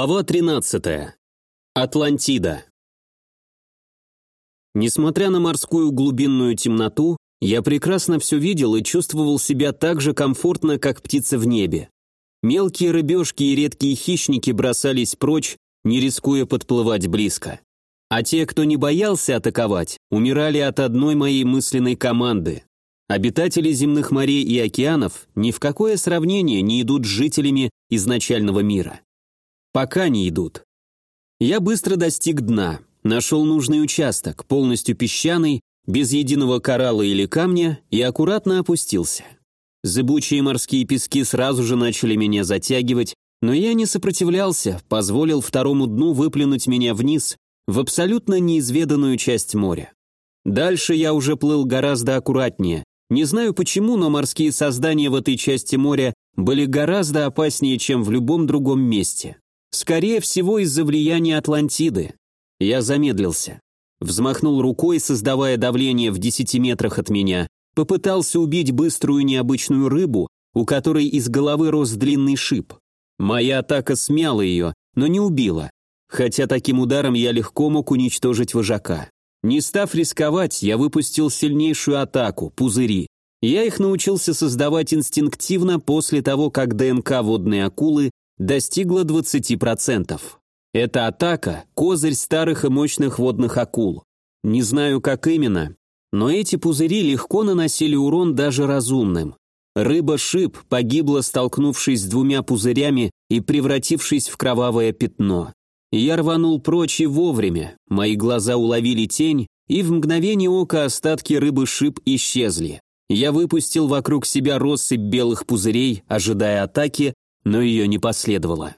Глава 13. Атлантида. Несмотря на морскую глубинную темноту, я прекрасно все видел и чувствовал себя так же комфортно, как птица в небе. Мелкие рыбешки и редкие хищники бросались прочь, не рискуя подплывать близко. А те, кто не боялся атаковать, умирали от одной моей мысленной команды. Обитатели земных морей и океанов ни в какое сравнение не идут с жителями изначального мира. Пока не идут. Я быстро достиг дна, нашел нужный участок, полностью песчаный, без единого коралла или камня, и аккуратно опустился. Зыбучие морские пески сразу же начали меня затягивать, но я не сопротивлялся, позволил второму дну выплюнуть меня вниз, в абсолютно неизведанную часть моря. Дальше я уже плыл гораздо аккуратнее. Не знаю почему, но морские создания в этой части моря были гораздо опаснее, чем в любом другом месте. Скорее всего, из-за влияния Атлантиды. Я замедлился. Взмахнул рукой, создавая давление в десяти метрах от меня. Попытался убить быструю необычную рыбу, у которой из головы рос длинный шип. Моя атака смяла ее, но не убила. Хотя таким ударом я легко мог уничтожить вожака. Не став рисковать, я выпустил сильнейшую атаку, пузыри. Я их научился создавать инстинктивно после того, как ДНК водной акулы достигла 20%. Эта атака – козырь старых и мощных водных акул. Не знаю, как именно, но эти пузыри легко наносили урон даже разумным. Рыба-шип погибла, столкнувшись с двумя пузырями и превратившись в кровавое пятно. Я рванул прочь и вовремя, мои глаза уловили тень, и в мгновение ока остатки рыбы-шип исчезли. Я выпустил вокруг себя россыпь белых пузырей, ожидая атаки, но ее не последовало.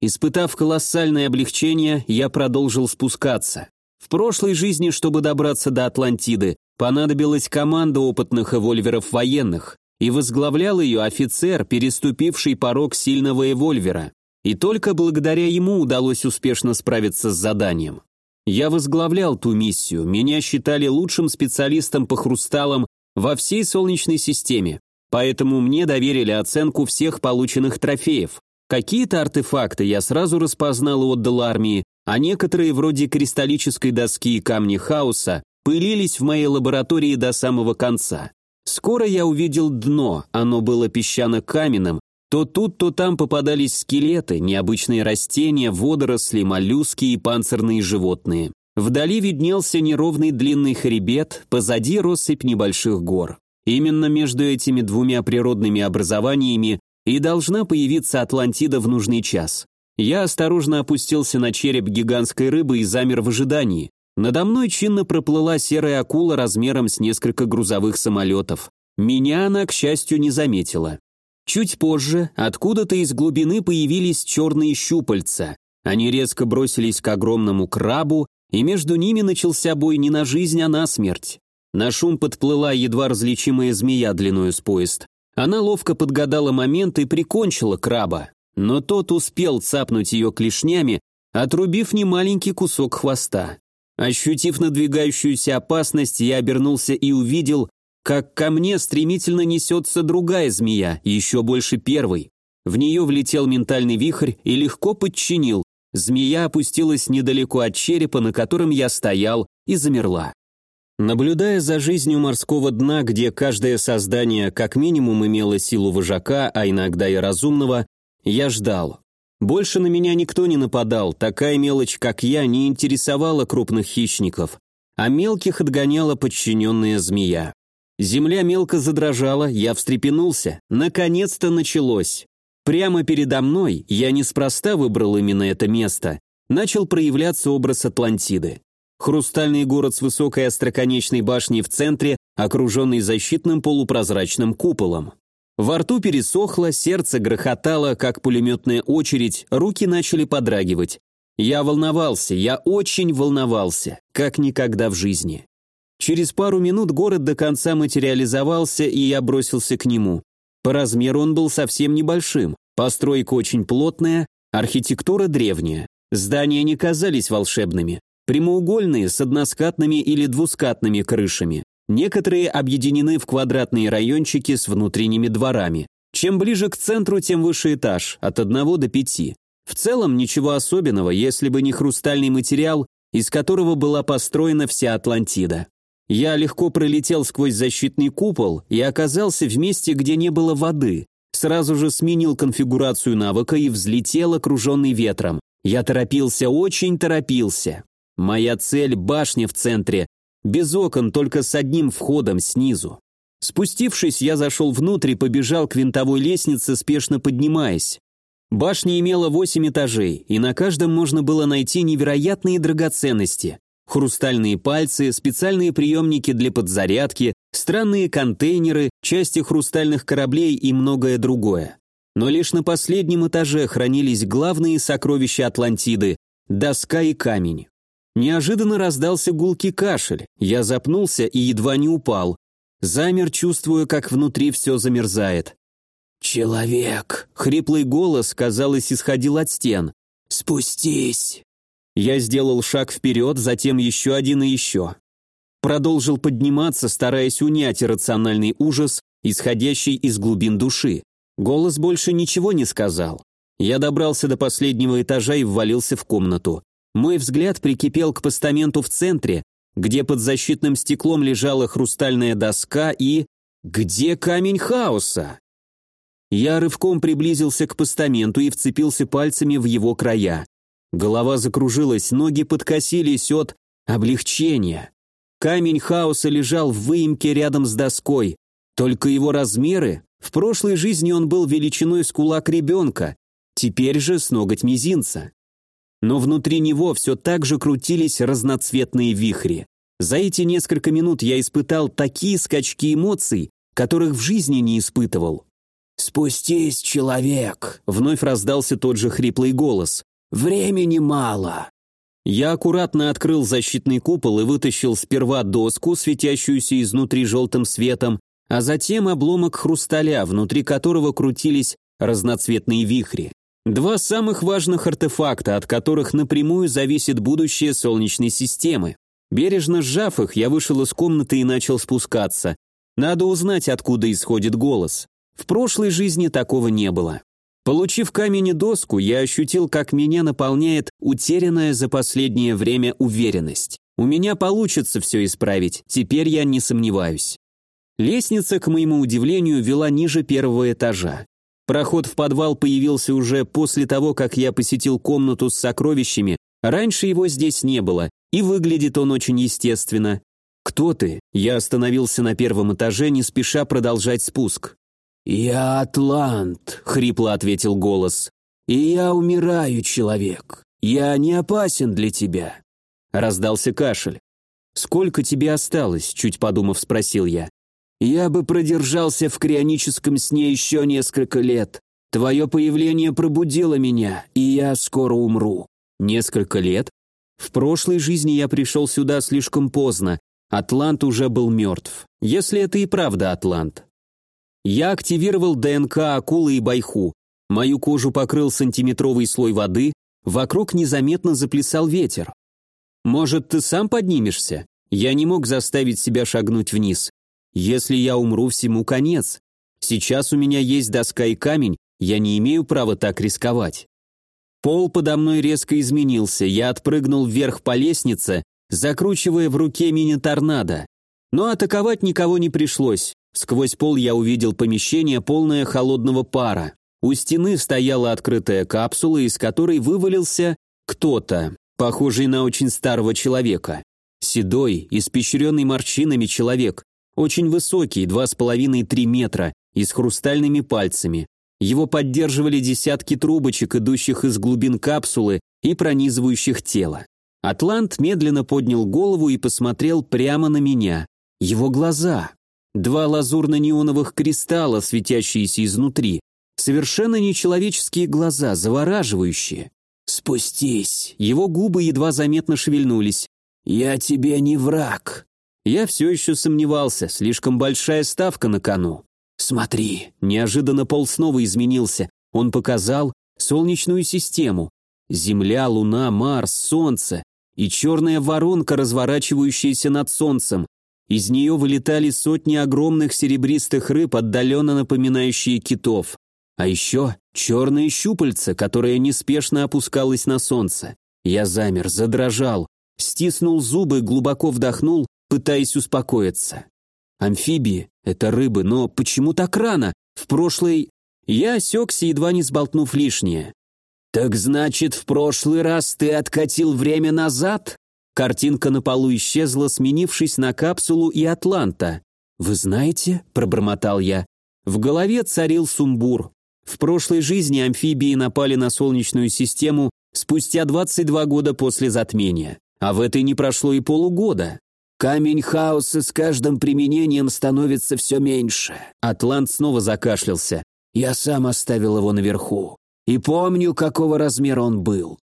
Испытав колоссальное облегчение, я продолжил спускаться. В прошлой жизни, чтобы добраться до Атлантиды, понадобилась команда опытных эвольверов военных, и возглавлял ее офицер, переступивший порог сильного эвольвера. И только благодаря ему удалось успешно справиться с заданием. Я возглавлял ту миссию, меня считали лучшим специалистом по хрусталам во всей Солнечной системе, Поэтому мне доверили оценку всех полученных трофеев. Какие-то артефакты я сразу распознал и отдал армии, а некоторые, вроде кристаллической доски и камни хаоса, пылились в моей лаборатории до самого конца. Скоро я увидел дно, оно было песчано-каменным, то тут, то там попадались скелеты, необычные растения, водоросли, моллюски и панцирные животные. Вдали виднелся неровный длинный хребет, позади россыпь небольших гор. Именно между этими двумя природными образованиями и должна появиться Атлантида в нужный час. Я осторожно опустился на череп гигантской рыбы и замер в ожидании. Надо мной чинно проплыла серая акула размером с несколько грузовых самолетов. Меня она, к счастью, не заметила. Чуть позже откуда-то из глубины появились черные щупальца. Они резко бросились к огромному крабу, и между ними начался бой не на жизнь, а на смерть. На шум подплыла едва различимая змея длиною с поезд. Она ловко подгадала момент и прикончила краба, но тот успел цапнуть ее клешнями, отрубив немаленький кусок хвоста. Ощутив надвигающуюся опасность, я обернулся и увидел, как ко мне стремительно несется другая змея, еще больше первой. В нее влетел ментальный вихрь и легко подчинил. Змея опустилась недалеко от черепа, на котором я стоял, и замерла. Наблюдая за жизнью морского дна, где каждое создание как минимум имело силу вожака, а иногда и разумного, я ждал. Больше на меня никто не нападал, такая мелочь, как я, не интересовала крупных хищников, а мелких отгоняла подчиненная змея. Земля мелко задрожала, я встрепенулся. Наконец-то началось. Прямо передо мной, я неспроста выбрал именно это место, начал проявляться образ Атлантиды. Хрустальный город с высокой остроконечной башней в центре, окруженный защитным полупрозрачным куполом. Во рту пересохло, сердце грохотало, как пулеметная очередь, руки начали подрагивать. Я волновался, я очень волновался, как никогда в жизни. Через пару минут город до конца материализовался, и я бросился к нему. По размеру он был совсем небольшим, постройка очень плотная, архитектура древняя. Здания не казались волшебными, Прямоугольные с односкатными или двускатными крышами. Некоторые объединены в квадратные райончики с внутренними дворами. Чем ближе к центру, тем выше этаж, от одного до пяти. В целом ничего особенного, если бы не хрустальный материал, из которого была построена вся Атлантида. Я легко пролетел сквозь защитный купол и оказался в месте, где не было воды. Сразу же сменил конфигурацию навыка и взлетел, окруженный ветром. Я торопился, очень торопился. Моя цель – башня в центре, без окон, только с одним входом снизу. Спустившись, я зашел внутрь и побежал к винтовой лестнице, спешно поднимаясь. Башня имела восемь этажей, и на каждом можно было найти невероятные драгоценности. Хрустальные пальцы, специальные приемники для подзарядки, странные контейнеры, части хрустальных кораблей и многое другое. Но лишь на последнем этаже хранились главные сокровища Атлантиды – доска и камень. Неожиданно раздался гулкий кашель, я запнулся и едва не упал. Замер, чувствуя, как внутри все замерзает. «Человек!» — хриплый голос, казалось, исходил от стен. «Спустись!» Я сделал шаг вперед, затем еще один и еще. Продолжил подниматься, стараясь унять иррациональный ужас, исходящий из глубин души. Голос больше ничего не сказал. Я добрался до последнего этажа и ввалился в комнату. Мой взгляд прикипел к постаменту в центре, где под защитным стеклом лежала хрустальная доска и... Где камень хаоса? Я рывком приблизился к постаменту и вцепился пальцами в его края. Голова закружилась, ноги подкосились от облегчения. Камень хаоса лежал в выемке рядом с доской. Только его размеры... В прошлой жизни он был величиной с кулак ребенка, теперь же с ноготь мизинца но внутри него все так же крутились разноцветные вихри. За эти несколько минут я испытал такие скачки эмоций, которых в жизни не испытывал. «Спустись, человек!» — вновь раздался тот же хриплый голос. «Времени мало!» Я аккуратно открыл защитный купол и вытащил сперва доску, светящуюся изнутри желтым светом, а затем обломок хрусталя, внутри которого крутились разноцветные вихри. Два самых важных артефакта, от которых напрямую зависит будущее Солнечной системы. Бережно сжав их, я вышел из комнаты и начал спускаться. Надо узнать, откуда исходит голос. В прошлой жизни такого не было. Получив камень и доску, я ощутил, как меня наполняет утерянная за последнее время уверенность. У меня получится все исправить, теперь я не сомневаюсь. Лестница, к моему удивлению, вела ниже первого этажа. Проход в подвал появился уже после того, как я посетил комнату с сокровищами. Раньше его здесь не было, и выглядит он очень естественно. «Кто ты?» Я остановился на первом этаже, не спеша продолжать спуск. «Я Атлант», — хрипло ответил голос. «И я умираю, человек. Я не опасен для тебя». Раздался кашель. «Сколько тебе осталось?» — чуть подумав, спросил я. Я бы продержался в крионическом сне еще несколько лет. Твое появление пробудило меня, и я скоро умру». «Несколько лет?» «В прошлой жизни я пришел сюда слишком поздно. Атлант уже был мертв. Если это и правда Атлант». Я активировал ДНК акулы и байху. Мою кожу покрыл сантиметровый слой воды, вокруг незаметно заплясал ветер. «Может, ты сам поднимешься?» Я не мог заставить себя шагнуть вниз. Если я умру, всему конец. Сейчас у меня есть доска и камень, я не имею права так рисковать. Пол подо мной резко изменился, я отпрыгнул вверх по лестнице, закручивая в руке мини-торнадо. Но атаковать никого не пришлось. Сквозь пол я увидел помещение, полное холодного пара. У стены стояла открытая капсула, из которой вывалился кто-то, похожий на очень старого человека. Седой, испещренный морщинами человек, очень высокий, два с половиной-три метра, и с хрустальными пальцами. Его поддерживали десятки трубочек, идущих из глубин капсулы и пронизывающих тело. Атлант медленно поднял голову и посмотрел прямо на меня. Его глаза. Два лазурно-неоновых кристалла, светящиеся изнутри. Совершенно нечеловеческие глаза, завораживающие. «Спустись!» Его губы едва заметно шевельнулись. «Я тебе не враг!» Я все еще сомневался, слишком большая ставка на кону. «Смотри!» Неожиданно пол снова изменился. Он показал Солнечную систему. Земля, Луна, Марс, Солнце и черная воронка, разворачивающаяся над Солнцем. Из нее вылетали сотни огромных серебристых рыб, отдаленно напоминающие китов. А еще черное щупальце, которое неспешно опускалось на солнце. Я замер, задрожал, стиснул зубы, глубоко вдохнул, пытаясь успокоиться. Амфибии — это рыбы, но почему так рано? В прошлой... Я осекся, едва не сболтнув лишнее. «Так значит, в прошлый раз ты откатил время назад?» Картинка на полу исчезла, сменившись на капсулу и Атланта. «Вы знаете?» – пробормотал я. В голове царил сумбур. В прошлой жизни амфибии напали на Солнечную систему спустя 22 года после затмения, а в этой не прошло и полугода. Камень хаоса с каждым применением становится все меньше. Атлант снова закашлялся. Я сам оставил его наверху. И помню, какого размера он был.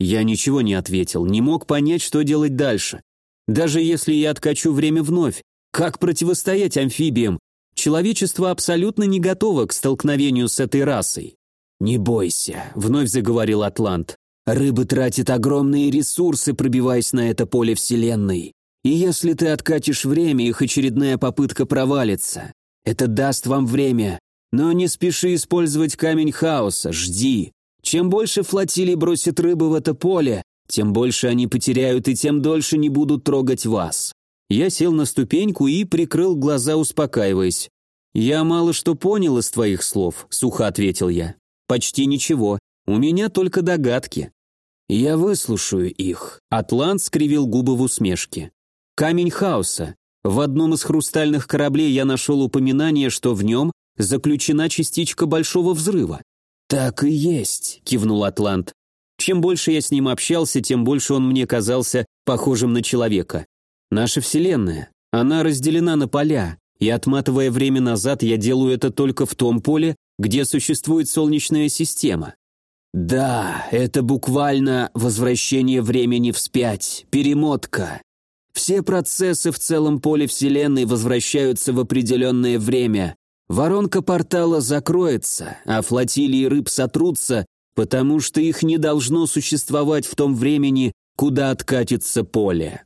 Я ничего не ответил, не мог понять, что делать дальше. Даже если я откачу время вновь, как противостоять амфибиям? Человечество абсолютно не готово к столкновению с этой расой. «Не бойся», — вновь заговорил Атлант. «Рыбы тратят огромные ресурсы, пробиваясь на это поле Вселенной. И если ты откатишь время, их очередная попытка провалится. Это даст вам время. Но не спеши использовать камень хаоса, жди. Чем больше флотилий бросит рыбы в это поле, тем больше они потеряют и тем дольше не будут трогать вас. Я сел на ступеньку и прикрыл глаза, успокаиваясь. «Я мало что понял из твоих слов», — сухо ответил я. «Почти ничего. У меня только догадки». «Я выслушаю их», — Атлант скривил губы в усмешке. «Камень хаоса. В одном из хрустальных кораблей я нашел упоминание, что в нем заключена частичка большого взрыва. «Так и есть», — кивнул Атлант. Чем больше я с ним общался, тем больше он мне казался похожим на человека. Наша Вселенная, она разделена на поля, и отматывая время назад, я делаю это только в том поле, где существует Солнечная система. Да, это буквально возвращение времени вспять, перемотка. Все процессы в целом поле Вселенной возвращаются в определенное время. Воронка портала закроется, а флотилии рыб сотрутся, потому что их не должно существовать в том времени, куда откатится поле.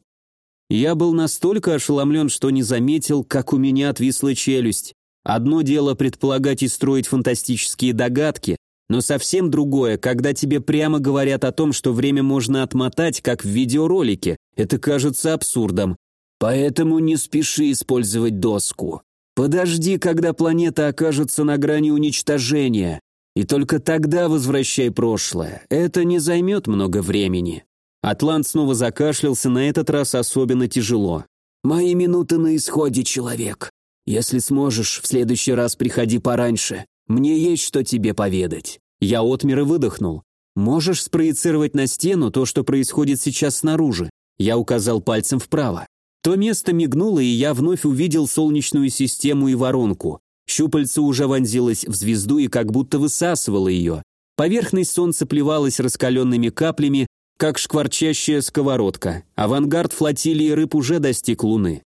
Я был настолько ошеломлен, что не заметил, как у меня отвисла челюсть. Одно дело предполагать и строить фантастические догадки, но совсем другое, когда тебе прямо говорят о том, что время можно отмотать, как в видеоролике. Это кажется абсурдом. Поэтому не спеши использовать доску. Подожди, когда планета окажется на грани уничтожения. И только тогда возвращай прошлое. Это не займет много времени. Атлант снова закашлялся, на этот раз особенно тяжело. «Мои минуты на исходе, человек. Если сможешь, в следующий раз приходи пораньше. Мне есть что тебе поведать». Я отмер и выдохнул. «Можешь спроецировать на стену то, что происходит сейчас снаружи?» Я указал пальцем вправо. То место мигнуло, и я вновь увидел солнечную систему и воронку. Щупальце уже вонзилось в звезду и как будто высасывало ее. Поверхность солнца плевалась раскаленными каплями, как шкварчащая сковородка. Авангард флотилии рыб уже достиг Луны.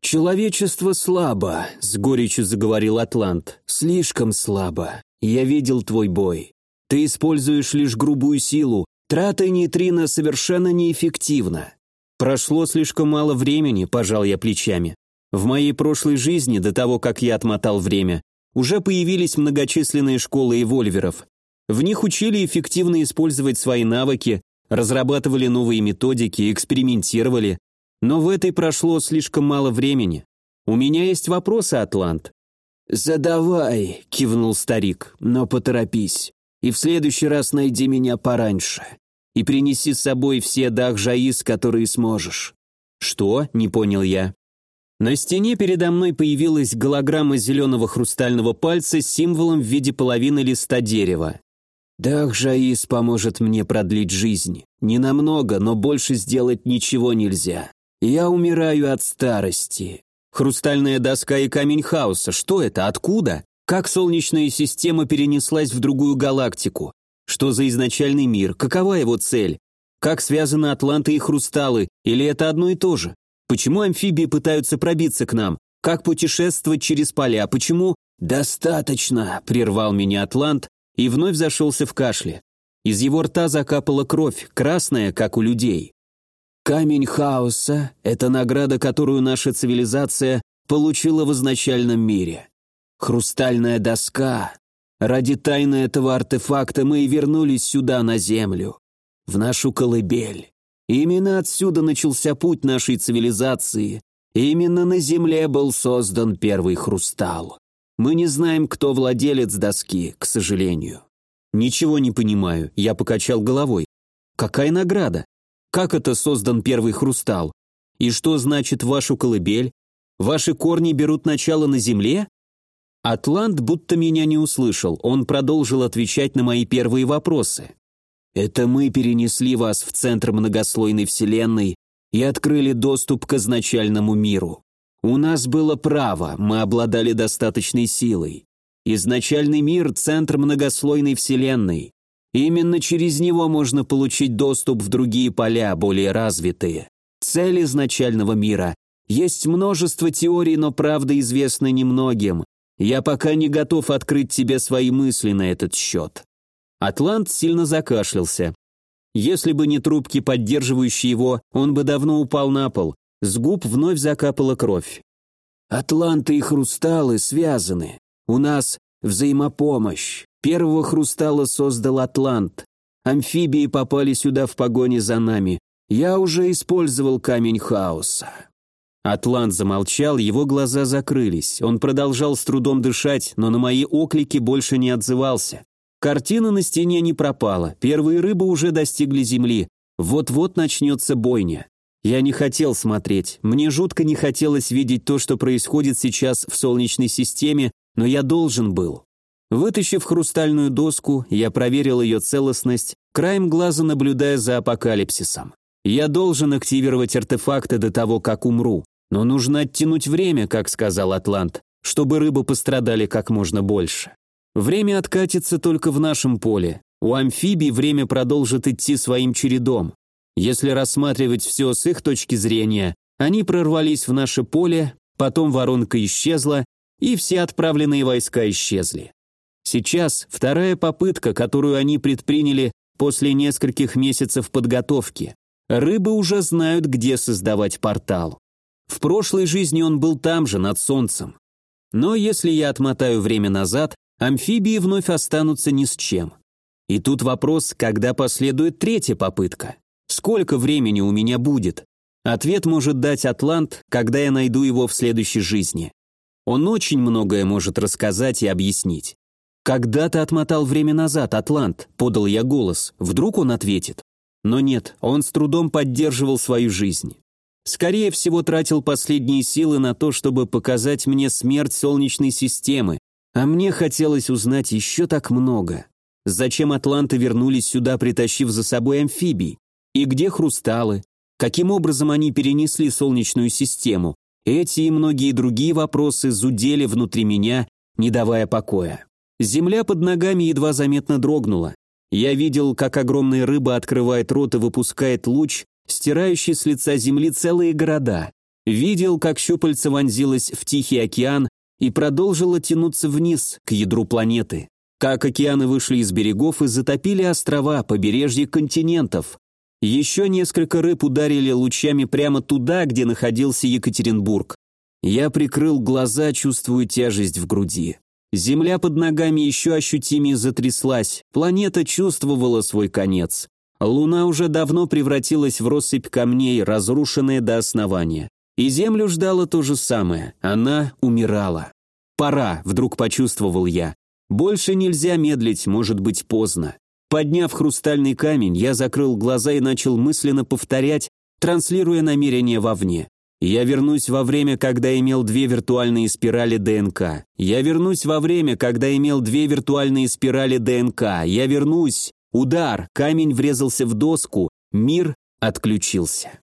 «Человечество слабо», — с горечью заговорил Атлант. «Слишком слабо. Я видел твой бой. Ты используешь лишь грубую силу. Трата нейтрино совершенно неэффективна». «Прошло слишком мало времени», — пожал я плечами. «В моей прошлой жизни, до того, как я отмотал время, уже появились многочисленные школы эвольверов. В них учили эффективно использовать свои навыки, разрабатывали новые методики, экспериментировали, но в этой прошло слишком мало времени. У меня есть вопросы, Атлант». «Задавай», — кивнул старик, — «но поторопись. И в следующий раз найди меня пораньше. И принеси с собой все дах-жаис, которые сможешь». «Что?» — не понял я. На стене передо мной появилась голограмма зеленого хрустального пальца с символом в виде половины листа дерева. «Дах Жаис поможет мне продлить жизнь. Не намного, но больше сделать ничего нельзя. Я умираю от старости. Хрустальная доска и камень хаоса. Что это? Откуда? Как солнечная система перенеслась в другую галактику? Что за изначальный мир? Какова его цель? Как связаны Атланты и Хрусталы? Или это одно и то же? Почему амфибии пытаются пробиться к нам? Как путешествовать через поля? Почему... «Достаточно!» — прервал меня Атлант и вновь зашелся в кашле. Из его рта закапала кровь, красная, как у людей. Камень хаоса — это награда, которую наша цивилизация получила в изначальном мире. Хрустальная доска Ради тайны этого артефакта мы и вернулись сюда, на Землю, в нашу колыбель. Именно отсюда начался путь нашей цивилизации. Именно на Земле был создан первый хрустал. Мы не знаем, кто владелец доски, к сожалению. Ничего не понимаю, я покачал головой. Какая награда? Как это создан первый хрустал? И что значит вашу колыбель? Ваши корни берут начало на земле? Атлант будто меня не услышал, он продолжил отвечать на мои первые вопросы. «Это мы перенесли вас в центр многослойной вселенной и открыли доступ к изначальному миру. У нас было право, мы обладали достаточной силой. Изначальный мир – центр многослойной вселенной. Именно через него можно получить доступ в другие поля, более развитые. Цель изначального мира. Есть множество теорий, но правда известна немногим. Я пока не готов открыть тебе свои мысли на этот счет». Атлант сильно закашлялся. Если бы не трубки, поддерживающие его, он бы давно упал на пол. С губ вновь закапала кровь. «Атланты и хрусталы связаны. У нас взаимопомощь. Первого хрустала создал Атлант. Амфибии попали сюда в погоне за нами. Я уже использовал камень хаоса». Атлант замолчал, его глаза закрылись. Он продолжал с трудом дышать, но на мои оклики больше не отзывался. Картина на стене не пропала, первые рыбы уже достигли земли. Вот-вот начнется бойня. Я не хотел смотреть, мне жутко не хотелось видеть то, что происходит сейчас в Солнечной системе, но я должен был. Вытащив хрустальную доску, я проверил ее целостность, краем глаза наблюдая за апокалипсисом. Я должен активировать артефакты до того, как умру. Но нужно оттянуть время, как сказал Атлант, чтобы рыбы пострадали как можно больше. Время откатится только в нашем поле. У амфибий время продолжит идти своим чередом. Если рассматривать все с их точки зрения, они прорвались в наше поле, потом воронка исчезла, и все отправленные войска исчезли. Сейчас вторая попытка, которую они предприняли после нескольких месяцев подготовки. Рыбы уже знают, где создавать портал. В прошлой жизни он был там же, над солнцем. Но если я отмотаю время назад, амфибии вновь останутся ни с чем. И тут вопрос, когда последует третья попытка. Сколько времени у меня будет? Ответ может дать Атлант, когда я найду его в следующей жизни. Он очень многое может рассказать и объяснить. «Когда ты отмотал время назад, Атлант?» – подал я голос. Вдруг он ответит. Но нет, он с трудом поддерживал свою жизнь. Скорее всего, тратил последние силы на то, чтобы показать мне смерть Солнечной системы, а мне хотелось узнать еще так много. Зачем атланты вернулись сюда, притащив за собой амфибий? И где хрусталы? Каким образом они перенесли Солнечную систему? Эти и многие другие вопросы зудели внутри меня, не давая покоя. Земля под ногами едва заметно дрогнула. Я видел, как огромная рыба открывает рот и выпускает луч, стирающий с лица земли целые города. Видел, как щупальце вонзилось в Тихий океан и продолжило тянуться вниз, к ядру планеты. Как океаны вышли из берегов и затопили острова, побережья континентов. Еще несколько рыб ударили лучами прямо туда, где находился Екатеринбург. Я прикрыл глаза, чувствуя тяжесть в груди. Земля под ногами еще ощутимее затряслась, планета чувствовала свой конец. Луна уже давно превратилась в россыпь камней, разрушенная до основания. И Землю ждало то же самое, она умирала. «Пора», — вдруг почувствовал я. «Больше нельзя медлить, может быть поздно». Подняв хрустальный камень, я закрыл глаза и начал мысленно повторять, транслируя намерение вовне. Я вернусь во время, когда имел две виртуальные спирали ДНК. Я вернусь во время, когда имел две виртуальные спирали ДНК. Я вернусь. Удар, камень врезался в доску, мир отключился.